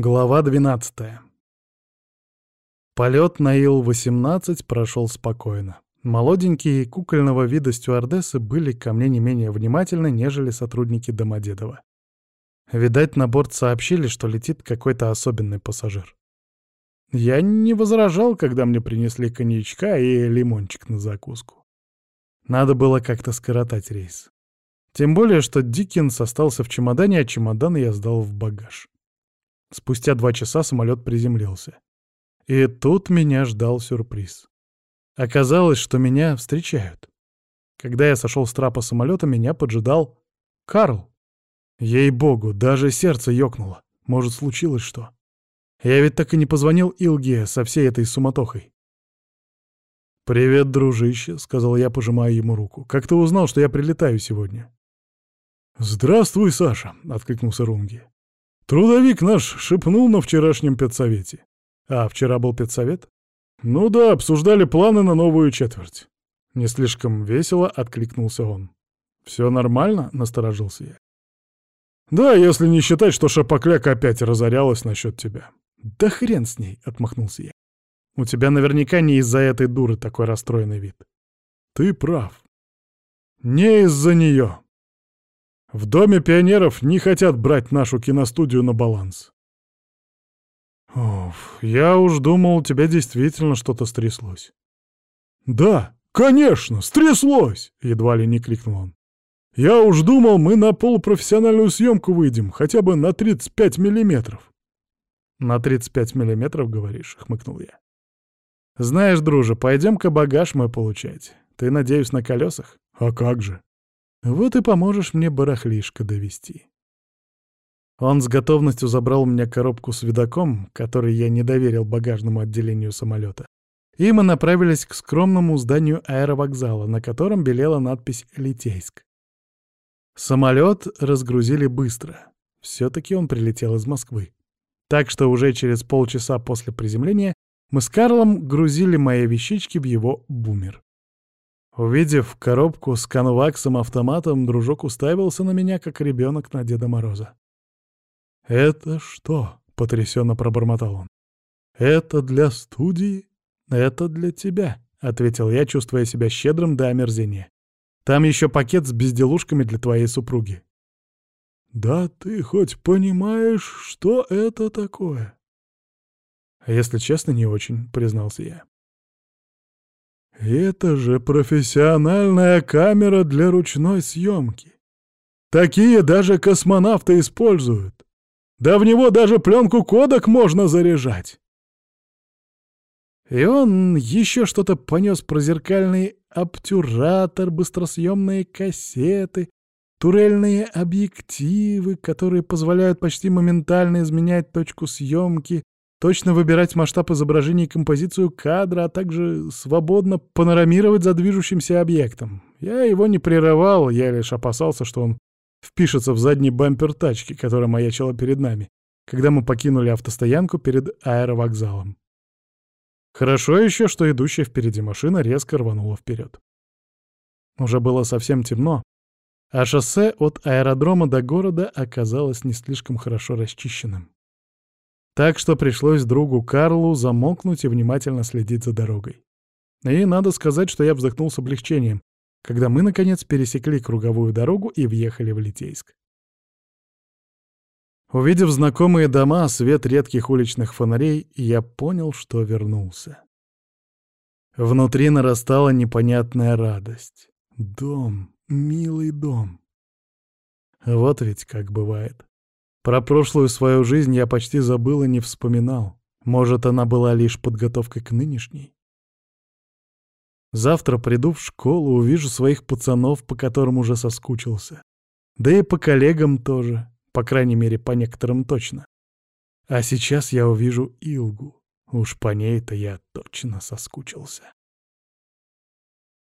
Глава 12. Полет на Ил-18 прошел спокойно. Молоденькие кукольного вида стюардессы были ко мне не менее внимательны, нежели сотрудники Домодедова. Видать, на борт сообщили, что летит какой-то особенный пассажир. Я не возражал, когда мне принесли коньячка и лимончик на закуску. Надо было как-то скоротать рейс. Тем более, что Диккенс остался в чемодане, а чемодан я сдал в багаж. Спустя два часа самолет приземлился. И тут меня ждал сюрприз. Оказалось, что меня встречают. Когда я сошел с трапа самолета, меня поджидал Карл. Ей-богу, даже сердце ёкнуло. Может, случилось что? Я ведь так и не позвонил Илге со всей этой суматохой. «Привет, дружище», — сказал я, пожимая ему руку. «Как ты узнал, что я прилетаю сегодня?» «Здравствуй, Саша», — откликнулся Рунги. Трудовик наш шепнул на вчерашнем педсовете. А вчера был педсовет? Ну да, обсуждали планы на новую четверть. Не слишком весело откликнулся он. Все нормально? Насторожился я. Да, если не считать, что Шапокляк опять разорялась насчет тебя. Да хрен с ней, отмахнулся я. У тебя наверняка не из-за этой дуры такой расстроенный вид. Ты прав. Не из-за нее. В Доме пионеров не хотят брать нашу киностудию на баланс. Оф, я уж думал, у тебя действительно что-то стряслось. Да, конечно, стряслось, едва ли не крикнул он. Я уж думал, мы на полупрофессиональную съемку выйдем, хотя бы на 35 миллиметров. На 35 миллиметров, говоришь, хмыкнул я. Знаешь, друже, пойдем-ка багаж мой получать. Ты, надеюсь, на колесах? А как же? Вот и поможешь мне барахлишко довести. Он с готовностью забрал у меня коробку с видоком, который я не доверил багажному отделению самолета. И мы направились к скромному зданию аэровокзала, на котором белела надпись «Литейск». Самолет разгрузили быстро. Все-таки он прилетел из Москвы. Так что уже через полчаса после приземления мы с Карлом грузили мои вещички в его бумер. Увидев коробку с конваксом-автоматом, дружок уставился на меня, как ребенок на Деда Мороза. «Это что?» — потрясенно пробормотал он. «Это для студии? Это для тебя», — ответил я, чувствуя себя щедрым до омерзения. «Там еще пакет с безделушками для твоей супруги». «Да ты хоть понимаешь, что это такое?» «Если честно, не очень», — признался я. Это же профессиональная камера для ручной съемки. Такие даже космонавты используют. Да в него даже пленку кодек можно заряжать. И он еще что-то понес про зеркальный обтюратор, быстросъемные кассеты, турельные объективы, которые позволяют почти моментально изменять точку съемки, точно выбирать масштаб изображения и композицию кадра, а также свободно панорамировать за движущимся объектом. Я его не прерывал, я лишь опасался, что он впишется в задний бампер тачки, которая маячила перед нами, когда мы покинули автостоянку перед аэровокзалом. Хорошо еще, что идущая впереди машина резко рванула вперед. Уже было совсем темно, а шоссе от аэродрома до города оказалось не слишком хорошо расчищенным. Так что пришлось другу Карлу замолкнуть и внимательно следить за дорогой. И надо сказать, что я вздохнул с облегчением, когда мы, наконец, пересекли круговую дорогу и въехали в Литейск. Увидев знакомые дома, свет редких уличных фонарей, я понял, что вернулся. Внутри нарастала непонятная радость. Дом, милый дом. Вот ведь как бывает. Про прошлую свою жизнь я почти забыл и не вспоминал. Может, она была лишь подготовкой к нынешней? Завтра приду в школу, увижу своих пацанов, по которым уже соскучился. Да и по коллегам тоже, по крайней мере, по некоторым точно. А сейчас я увижу Илгу. Уж по ней-то я точно соскучился.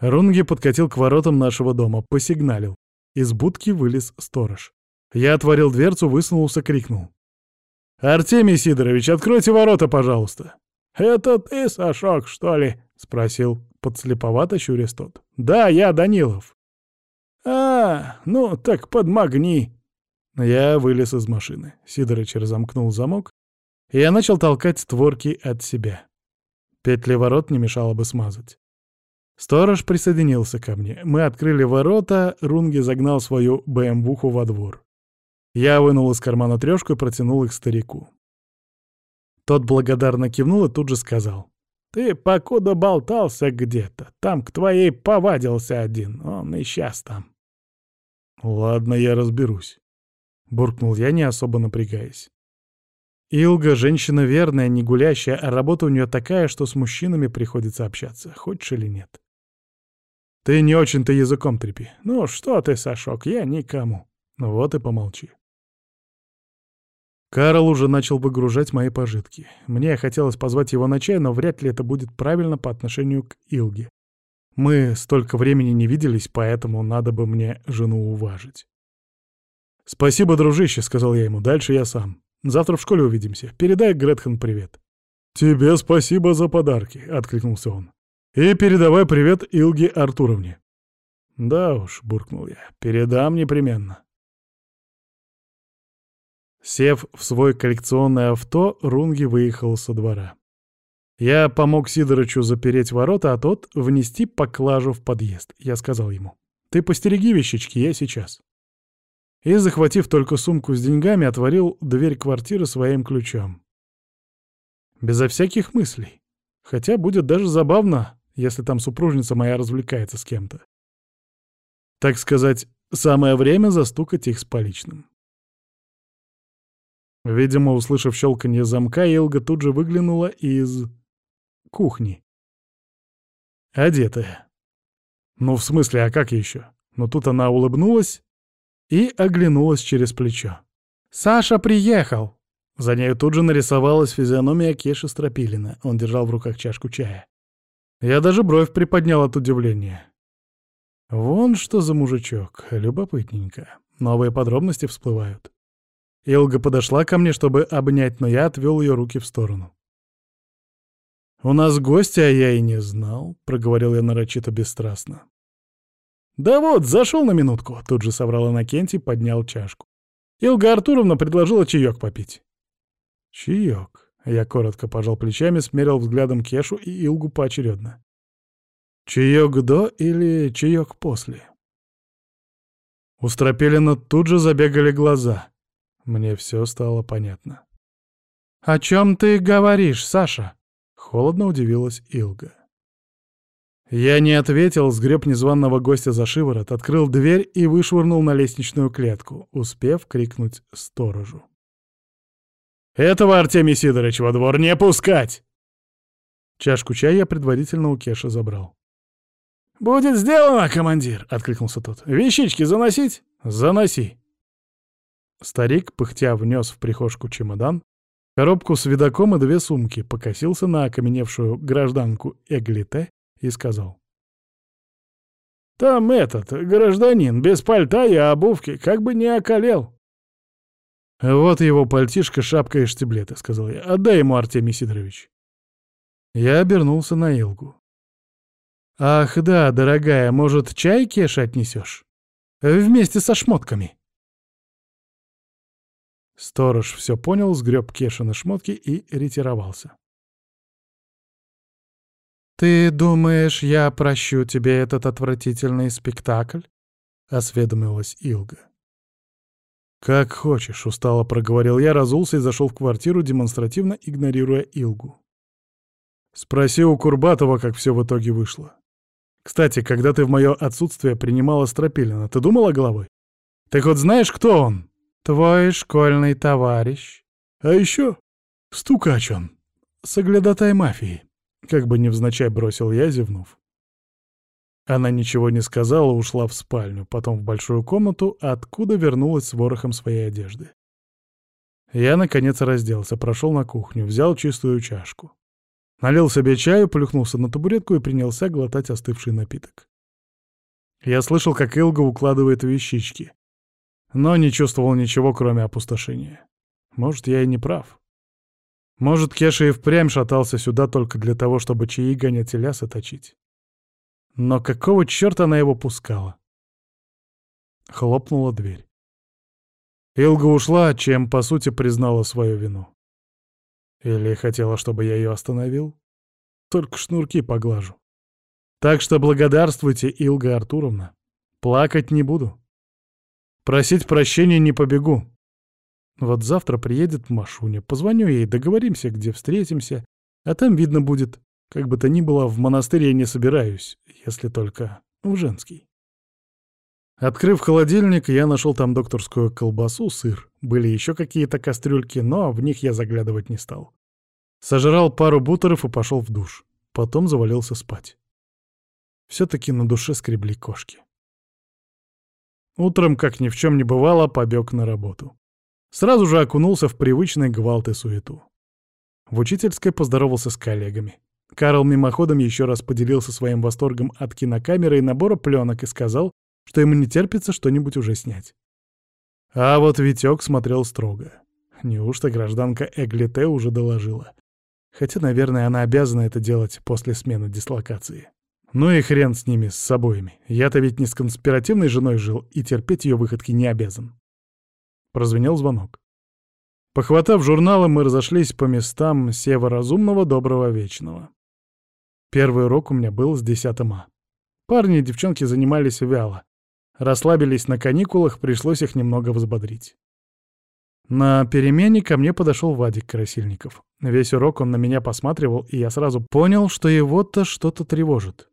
Рунги подкатил к воротам нашего дома, посигналил. Из будки вылез сторож. Я отворил дверцу, высунулся, крикнул. «Артемий Сидорович, откройте ворота, пожалуйста!» «Это ты, Сашок, что ли?» — спросил подслеповато щурясь тот. «Да, я Данилов». «А, ну так подмогни». Я вылез из машины. Сидорыч разомкнул замок, И я начал толкать створки от себя. Петли ворот не мешало бы смазать. Сторож присоединился ко мне. Мы открыли ворота, Рунги загнал свою БМВуху во двор. Я вынул из кармана трешку и протянул их старику. Тот благодарно кивнул и тут же сказал. «Ты покуда болтался где-то, там к твоей повадился один, он и сейчас там». «Ладно, я разберусь», — буркнул я, не особо напрягаясь. Илга — женщина верная, не гулящая, а работа у нее такая, что с мужчинами приходится общаться, хочешь или нет. Ты не очень-то языком трепи. Ну что ты, Сашок, я никому. Ну вот и помолчи. Карл уже начал выгружать мои пожитки. Мне хотелось позвать его на чай, но вряд ли это будет правильно по отношению к Илге. Мы столько времени не виделись, поэтому надо бы мне жену уважить. «Спасибо, дружище», — сказал я ему, — «дальше я сам. Завтра в школе увидимся. Передай Гретхен привет». «Тебе спасибо за подарки», — откликнулся он. «И передавай привет Илге Артуровне». «Да уж», — буркнул я, — «передам непременно». Сев в свой коллекционное авто, Рунги выехал со двора. Я помог Сидорычу запереть ворота, а тот — внести поклажу в подъезд. Я сказал ему, «Ты постереги вещички, я сейчас» и, захватив только сумку с деньгами, отворил дверь квартиры своим ключом. Безо всяких мыслей. Хотя будет даже забавно, если там супружница моя развлекается с кем-то. Так сказать, самое время застукать их с поличным. Видимо, услышав щелканье замка, Илга тут же выглянула из... кухни. Одетая. Ну, в смысле, а как еще? Но тут она улыбнулась и оглянулась через плечо. «Саша приехал!» За нею тут же нарисовалась физиономия Кеши Стропилина. Он держал в руках чашку чая. Я даже бровь приподнял от удивления. Вон что за мужичок, любопытненько. Новые подробности всплывают. Илга подошла ко мне, чтобы обнять, но я отвел ее руки в сторону. «У нас гости, а я и не знал», — проговорил я нарочито бесстрастно. «Да вот, зашел на минутку», — тут же соврал Иннокентий, поднял чашку. Илга Артуровна предложила чаек попить. «Чаек», — я коротко пожал плечами, смерил взглядом Кешу и Илгу поочередно. «Чаек до или чаек после?» У Стропелина тут же забегали глаза. Мне все стало понятно. «О чем ты говоришь, Саша?» — холодно удивилась Илга. Я не ответил, сгреб незваного гостя за шиворот, открыл дверь и вышвырнул на лестничную клетку, успев крикнуть сторожу. «Этого, Артемий Сидорович, во двор не пускать!» Чашку чая я предварительно у Кеша забрал. «Будет сделано, командир!» — откликнулся тот. «Вещички заносить?» «Заноси!» Старик, пыхтя, внес в прихожку чемодан, коробку с видоком и две сумки, покосился на окаменевшую гражданку Эглите и сказал. «Там этот, гражданин, без пальта и обувки, как бы не околел». «Вот его пальтишко, шапка и штиблеты», — сказал я. «Отдай ему, Артемий Сидорович». Я обернулся на Илгу. «Ах да, дорогая, может, чай Кеш отнесешь? Вместе со шмотками». Сторож все понял, сгреб Кеша на шмотки и ретировался. «Ты думаешь, я прощу тебе этот отвратительный спектакль?» — осведомилась Илга. «Как хочешь», — устало проговорил я, разулся и зашел в квартиру, демонстративно игнорируя Илгу. «Спроси у Курбатова, как все в итоге вышло. Кстати, когда ты в мое отсутствие принимала Стропилина, ты думала головой? Ты хоть знаешь, кто он?» «Твой школьный товарищ». «А еще стукач он, соглядатай мафии». Как бы невзначай бросил я, зевнув. Она ничего не сказала, ушла в спальню, потом в большую комнату, откуда вернулась с ворохом своей одежды. Я, наконец, разделся, прошел на кухню, взял чистую чашку. Налил себе чаю, плюхнулся на табуретку и принялся глотать остывший напиток. Я слышал, как Илга укладывает вещички, но не чувствовал ничего, кроме опустошения. Может, я и не прав. Может, Кеша и впрямь шатался сюда только для того, чтобы чаи гонять и лясы точить. Но какого черта она его пускала? Хлопнула дверь. Илга ушла, чем, по сути, признала свою вину. Или хотела, чтобы я ее остановил? Только шнурки поглажу. Так что благодарствуйте, Илга Артуровна. Плакать не буду. Просить прощения не побегу. Вот завтра приедет Машуня, позвоню ей, договоримся, где встретимся, а там видно будет. Как бы то ни было, в монастырь я не собираюсь, если только в женский. Открыв холодильник, я нашел там докторскую колбасу, сыр. Были еще какие-то кастрюльки, но в них я заглядывать не стал. Сожрал пару бутеров и пошел в душ. Потом завалился спать. Все-таки на душе скребли кошки. Утром, как ни в чем не бывало, побег на работу. Сразу же окунулся в привычный гвалт и суету. В учительской поздоровался с коллегами. Карл мимоходом еще раз поделился своим восторгом от кинокамеры и набора пленок и сказал, что ему не терпится что-нибудь уже снять. А вот Витек смотрел строго. Неужто гражданка Эглите уже доложила? Хотя, наверное, она обязана это делать после смены дислокации. Ну и хрен с ними, с обоими. Я-то ведь не с конспиративной женой жил и терпеть ее выходки не обязан. Прозвенел звонок. Похватав журналы, мы разошлись по местам Сева Разумного Доброго Вечного. Первый урок у меня был с 10 А. Парни и девчонки занимались вяло. Расслабились на каникулах, пришлось их немного взбодрить. На перемене ко мне подошел Вадик Красильников. Весь урок он на меня посматривал, и я сразу понял, что его-то что-то тревожит.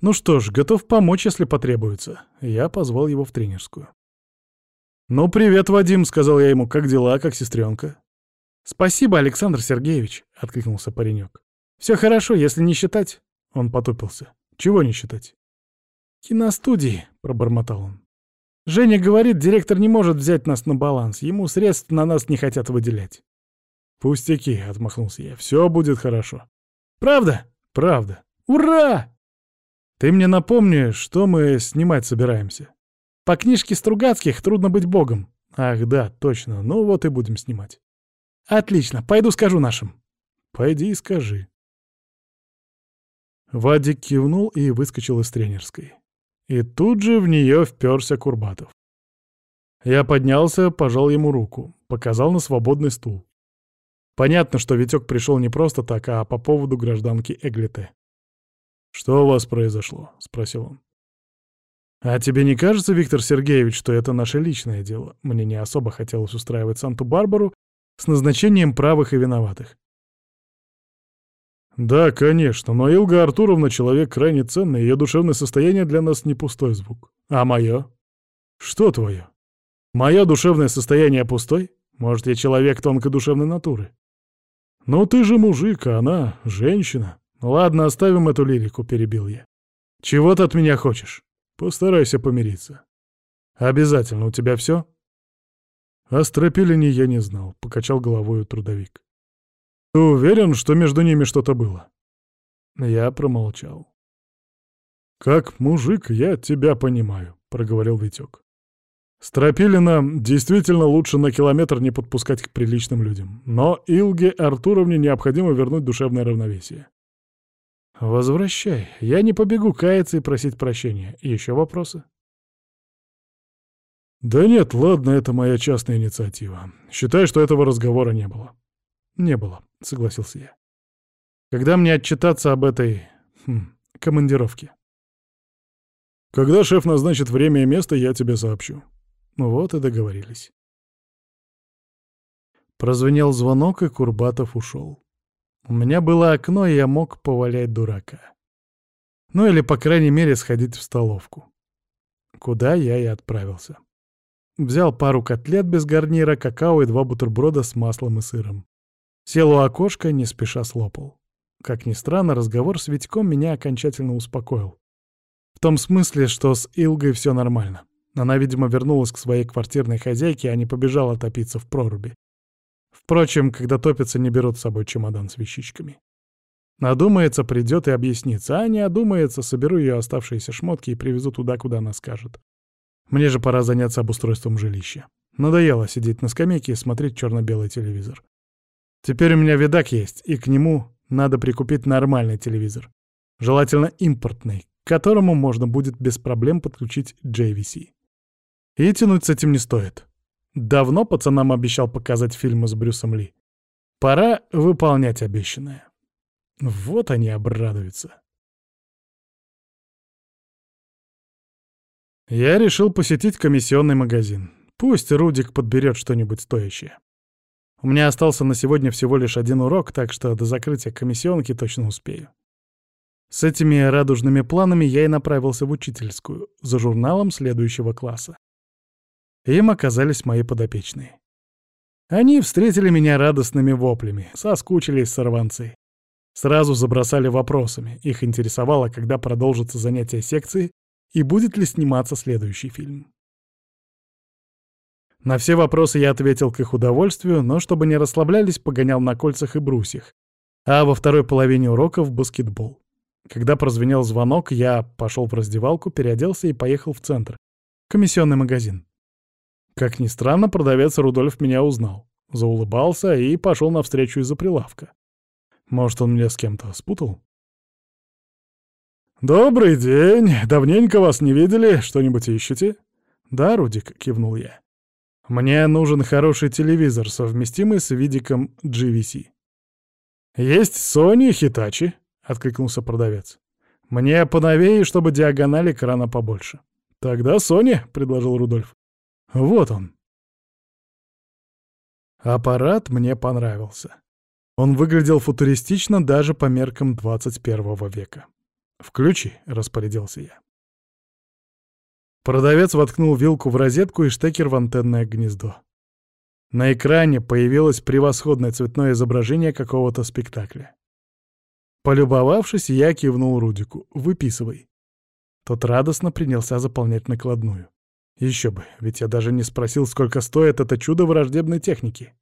Ну что ж, готов помочь, если потребуется. Я позвал его в тренерскую. «Ну, привет, Вадим», — сказал я ему, — «как дела, как сестренка?» «Спасибо, Александр Сергеевич», — откликнулся паренек. «Все хорошо, если не считать». Он потупился. «Чего не считать?» «Киностудии», — пробормотал он. «Женя говорит, директор не может взять нас на баланс, ему средств на нас не хотят выделять». «Пустяки», — отмахнулся я, — «все будет хорошо». «Правда?» «Правда». «Ура!» «Ты мне напомни, что мы снимать собираемся». «По книжке Стругацких трудно быть богом». «Ах, да, точно, ну вот и будем снимать». «Отлично, пойду скажу нашим». «Пойди и скажи». Вадик кивнул и выскочил из тренерской. И тут же в нее вперся Курбатов. Я поднялся, пожал ему руку, показал на свободный стул. Понятно, что Витек пришел не просто так, а по поводу гражданки Эглите. «Что у вас произошло?» — спросил он. «А тебе не кажется, Виктор Сергеевич, что это наше личное дело? Мне не особо хотелось устраивать Санту-Барбару с назначением правых и виноватых. «Да, конечно, но Илга Артуровна человек крайне ценный, ее душевное состояние для нас не пустой звук. А мое? Что твое? Мое душевное состояние пустой? Может, я человек тонкой душевной натуры? Ну ты же мужик, а она женщина. Ладно, оставим эту лирику, перебил я. Чего ты от меня хочешь? Постарайся помириться. Обязательно, у тебя все? О Стропилине я не знал, покачал головой трудовик. Ты уверен, что между ними что-то было? Я промолчал. «Как мужик, я тебя понимаю», — проговорил Витек. Стропилина действительно лучше на километр не подпускать к приличным людям. Но Илге Артуровне необходимо вернуть душевное равновесие. «Возвращай. Я не побегу каяться и просить прощения. Еще вопросы?» «Да нет, ладно, это моя частная инициатива. Считай, что этого разговора не было». «Не было», — согласился я. «Когда мне отчитаться об этой... Хм, командировке?» «Когда шеф назначит время и место, я тебе сообщу». Ну вот и договорились. Прозвенел звонок, и Курбатов ушел. У меня было окно, и я мог повалять дурака. Ну или, по крайней мере, сходить в столовку. Куда я и отправился. Взял пару котлет без гарнира, какао и два бутерброда с маслом и сыром. Сел у окошка, не спеша слопал. Как ни странно, разговор с Витьком меня окончательно успокоил. В том смысле, что с Илгой все нормально. Она, видимо, вернулась к своей квартирной хозяйке, а не побежала топиться в проруби. Впрочем, когда топятся, не берут с собой чемодан с вещичками. Надумается, придет и объяснится, а не одумается, соберу ее оставшиеся шмотки и привезу туда, куда она скажет. Мне же пора заняться обустройством жилища. Надоело сидеть на скамейке и смотреть черно-белый телевизор. Теперь у меня видак есть, и к нему надо прикупить нормальный телевизор. Желательно импортный, к которому можно будет без проблем подключить JVC. И тянуть с этим не стоит. Давно пацанам обещал показать фильмы с Брюсом Ли. Пора выполнять обещанное. Вот они обрадуются. Я решил посетить комиссионный магазин. Пусть Рудик подберет что-нибудь стоящее. У меня остался на сегодня всего лишь один урок, так что до закрытия комиссионки точно успею. С этими радужными планами я и направился в учительскую, за журналом следующего класса. Им оказались мои подопечные. Они встретили меня радостными воплями, соскучились сорванцы. Сразу забросали вопросами, их интересовало, когда продолжится занятие секции и будет ли сниматься следующий фильм. На все вопросы я ответил к их удовольствию, но чтобы не расслаблялись, погонял на кольцах и брусьях, а во второй половине уроков — баскетбол. Когда прозвенел звонок, я пошел в раздевалку, переоделся и поехал в центр. Комиссионный магазин. Как ни странно, продавец Рудольф меня узнал. Заулыбался и пошел навстречу из-за прилавка. Может, он меня с кем-то спутал? «Добрый день! Давненько вас не видели. Что-нибудь ищете?» «Да, Рудик», — кивнул я. Мне нужен хороший телевизор, совместимый с видиком GVC. «Есть Sony Hitachi», — откликнулся продавец. «Мне поновее, чтобы диагональ экрана побольше». «Тогда Sony», — предложил Рудольф. «Вот он». Аппарат мне понравился. Он выглядел футуристично даже по меркам 21 века. «Включи», — распорядился я. Продавец воткнул вилку в розетку и штекер в антенное гнездо. На экране появилось превосходное цветное изображение какого-то спектакля. Полюбовавшись, я кивнул Рудику. «Выписывай». Тот радостно принялся заполнять накладную. Еще бы, ведь я даже не спросил, сколько стоит это чудо враждебной техники.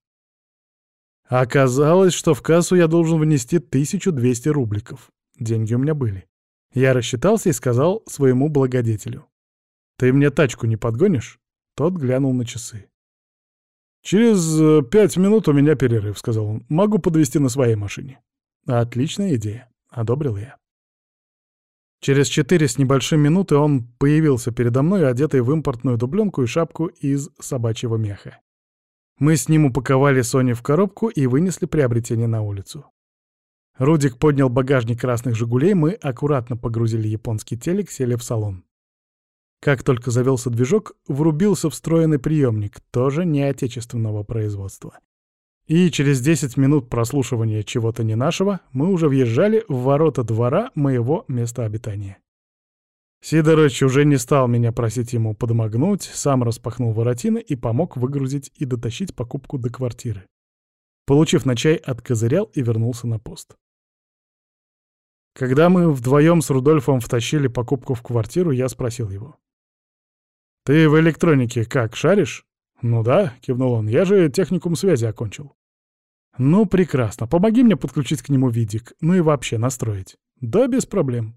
Оказалось, что в кассу я должен внести 1200 рубликов. Деньги у меня были. Я рассчитался и сказал своему благодетелю. «Ты мне тачку не подгонишь?» Тот глянул на часы. «Через э, пять минут у меня перерыв», — сказал он. «Могу подвезти на своей машине». «Отличная идея», — одобрил я. Через четыре с небольшим минуты он появился передо мной, одетый в импортную дубленку и шапку из собачьего меха. Мы с ним упаковали Сони в коробку и вынесли приобретение на улицу. Рудик поднял багажник красных «Жигулей», мы аккуратно погрузили японский телек, сели в салон. Как только завелся движок, врубился встроенный приемник, тоже не отечественного производства. И через 10 минут прослушивания чего-то не нашего мы уже въезжали в ворота двора моего места обитания. Сидорыч уже не стал меня просить ему подмогнуть, сам распахнул воротины и помог выгрузить и дотащить покупку до квартиры. Получив на чай, откозырял и вернулся на пост. Когда мы вдвоем с Рудольфом втащили покупку в квартиру, я спросил его. «Ты в электронике как, шаришь?» «Ну да», — кивнул он, — «я же техникум связи окончил». «Ну, прекрасно. Помоги мне подключить к нему видик, ну и вообще настроить». «Да, без проблем».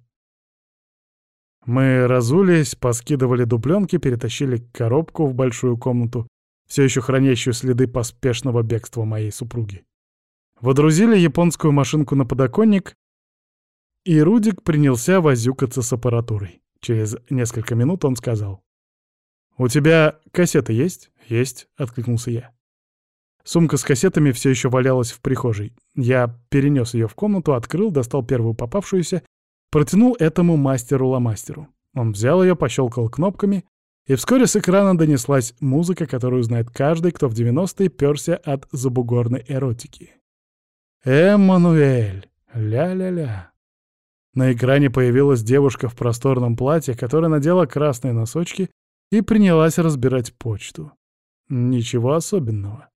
Мы разулись, поскидывали дубленки, перетащили коробку в большую комнату, все еще хранящую следы поспешного бегства моей супруги. Водрузили японскую машинку на подоконник, и Рудик принялся возюкаться с аппаратурой. Через несколько минут он сказал. «У тебя кассеты есть?» «Есть», — откликнулся я. Сумка с кассетами все еще валялась в прихожей. Я перенес ее в комнату, открыл, достал первую попавшуюся, протянул этому мастеру-ломастеру. Он взял ее, пощелкал кнопками, и вскоре с экрана донеслась музыка, которую знает каждый, кто в 90-е перся от забугорной эротики. «Эммануэль! Ля-ля-ля!» На экране появилась девушка в просторном платье, которая надела красные носочки и принялась разбирать почту. Ничего особенного.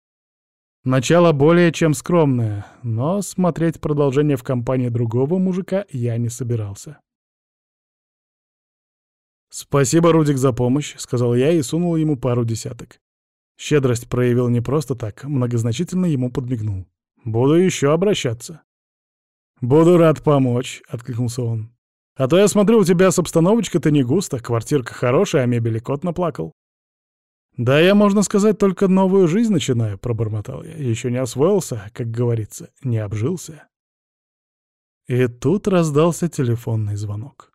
Начало более чем скромное, но смотреть продолжение в компании другого мужика я не собирался. «Спасибо, Рудик, за помощь», — сказал я и сунул ему пару десяток. Щедрость проявил не просто так, многозначительно ему подмигнул. «Буду еще обращаться». «Буду рад помочь», — откликнулся он. А то я смотрю, у тебя с обстановочкой-то не густо, квартирка хорошая, а мебели кот наплакал. Да я, можно сказать, только новую жизнь начинаю, пробормотал я. Еще не освоился, как говорится, не обжился. И тут раздался телефонный звонок.